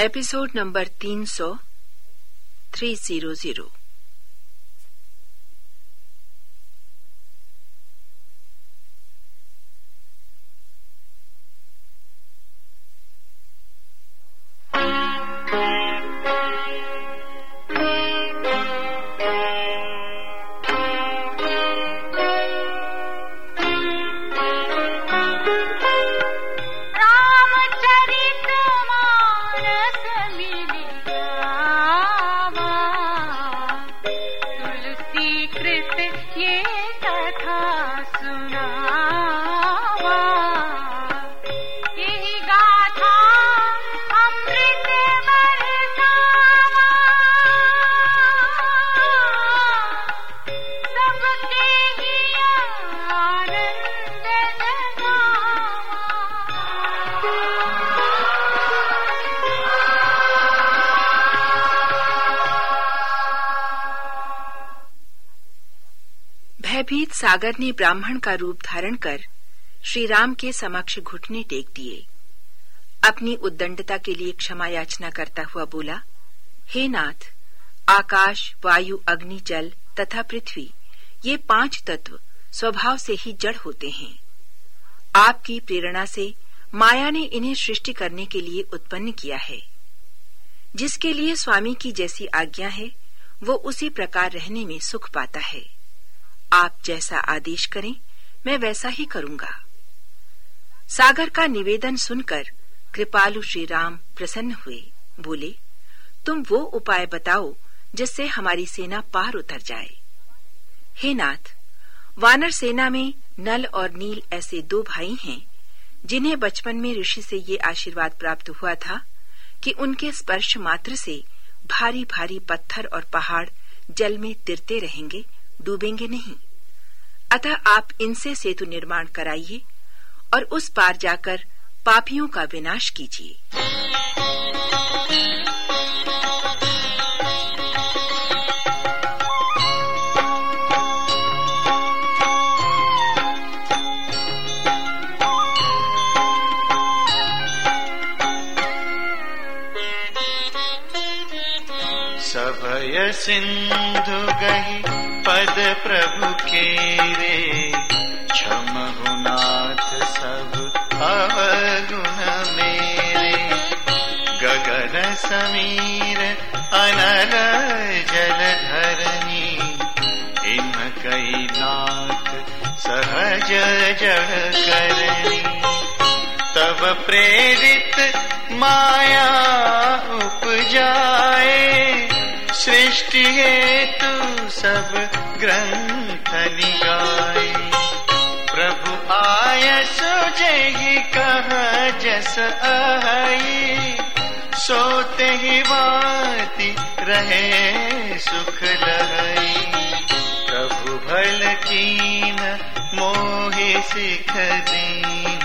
Episode number तीन सौ three zero zero भयभीत सागर ने ब्राह्मण का रूप धारण कर श्री राम के समक्ष घुटने टेक दिए। अपनी उद्दंडता के लिए क्षमा याचना करता हुआ बोला, हे नाथ, आकाश, वायु, अग्नि, जल तथा पृथ्वी, ये पाँच तत्व स्वभाव से ही जड़ होते हैं। आपकी प्रेरणा से माया ने इन्हें सृष्टि करने के लिए उत्पन्न किया है। जिसके लिए स्वामी की जैसी आज्ञा है, वो उसी प्रकार रहने में सुख पाता है। आप जैसा आदेश करें, मैं वैसा ही करूँगा। सागर का निवेदन सुनकर कृपालु श्री राम प्रसन्न हुए। बोले, तुम वो उपाय बताओ जिससे हमारी सेना पार उतर जाए। हे नाथ, वानर सेना में नल और नील ऐसे दो भाई हैं, जिन्हें बचपन में ऋषि से ये आशीर्वाद प्राप्त हुआ था कि उनके स्पर्श मात्र से भारी भारी पत्थर और पहाड़ जल में तिरते रहेंगे डूबेंगे नहीं। अतः आप इनसे सेतु निर्माण कराइए और उस पार जाकर पापियों का विनाश कीजिए। सिंधु गही पद प्रभु के रे। क्षमहु नाथ सब, अवगुण मेरे। गगन समीर, अनल जल धरनी इन कई नाथ, सहज जड़ करनी तब प्रेरित माया उपजाए। सृष्टि हेतु सब ग्रंथ निगाए प्रभु आय सुजहि कह जस आई सोते ही बाती रहे सुख लहई प्रभु भल कीन मोहि सिख दीनी।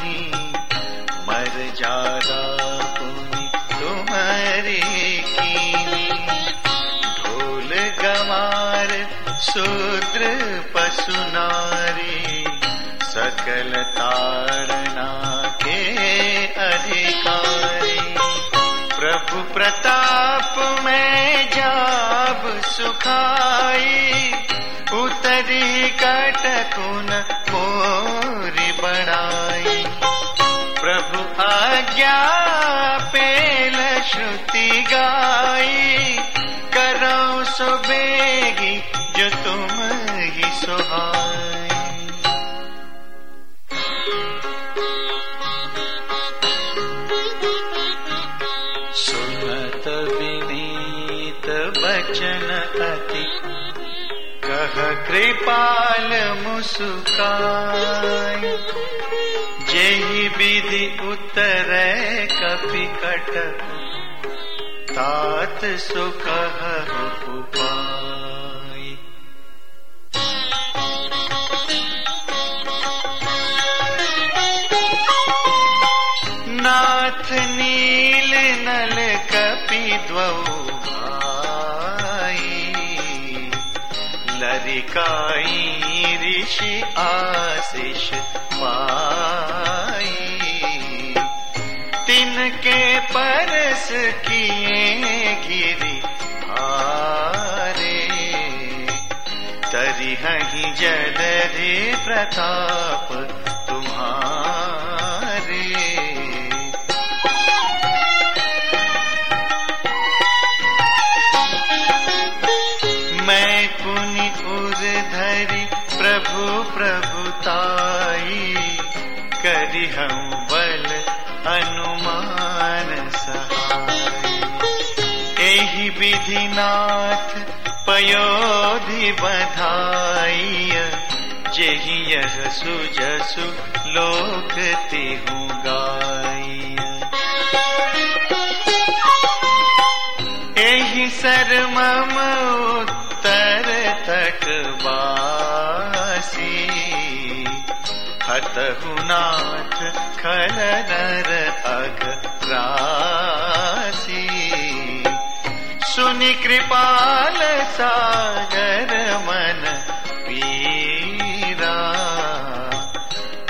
शूद्र पशु नारी, सकल ताड़ना के अधिकारी। प्रभु प्रताप में जाब सुखाई, उतरी कटकुन मोरी बड़ाई प्रभु आज्ञा बचन अति कह कृपाल मुस्काई जेहि विधि उतर कपि कट तात सुख लरिकाई ऋषि आशीष पाई। तिनके परस किए गिरी तरी हहीं जल रे प्रताप विधिनाथ पयोधि बधाई जेहि यह सुजसु लोक तिहु गाई एहि सर मम उत्तर तट बासी हतहु नाथ खल नर सुनि कृपाल सागर मन पीरा।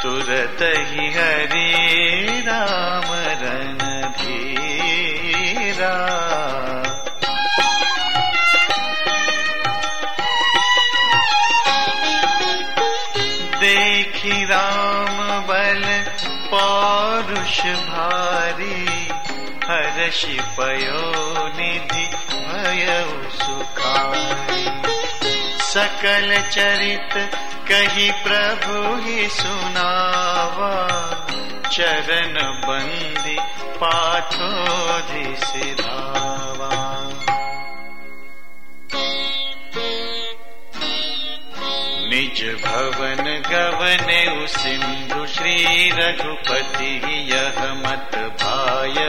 तुरत ही हरे राम रन धीरा। देखी राम बल पौरुष भारी हर्षि पयो निधि भय सकल चरित कही प्रभु ही सुनावा। चरण बंदी पाथोधि सिधावा निज भवन गवने सिंधु श्री रघुपति, यह मत भायऊ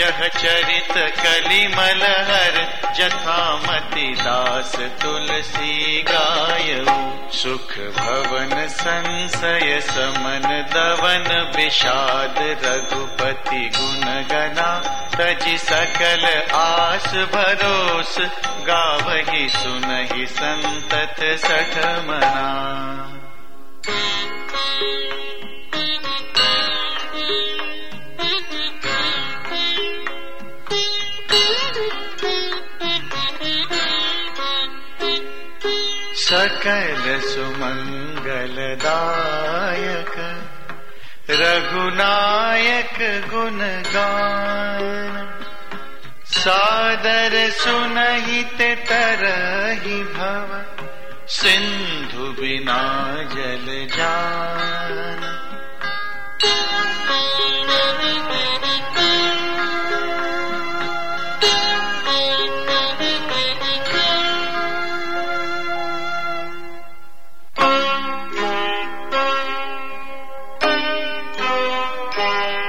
यह चरित कलिमल हर जथामति दास तुलसी गायऊ। सुख भवन संशय समन दवन विषाद रघुपति गुण गना। तजि सकल आस भरोस गावही सुनहि संतत सठ मना। सकल सुमङ्गलदायक रघुनायक गुणगान। सादर सुनहित तरही भव सिंधु बिना जल जान Bye.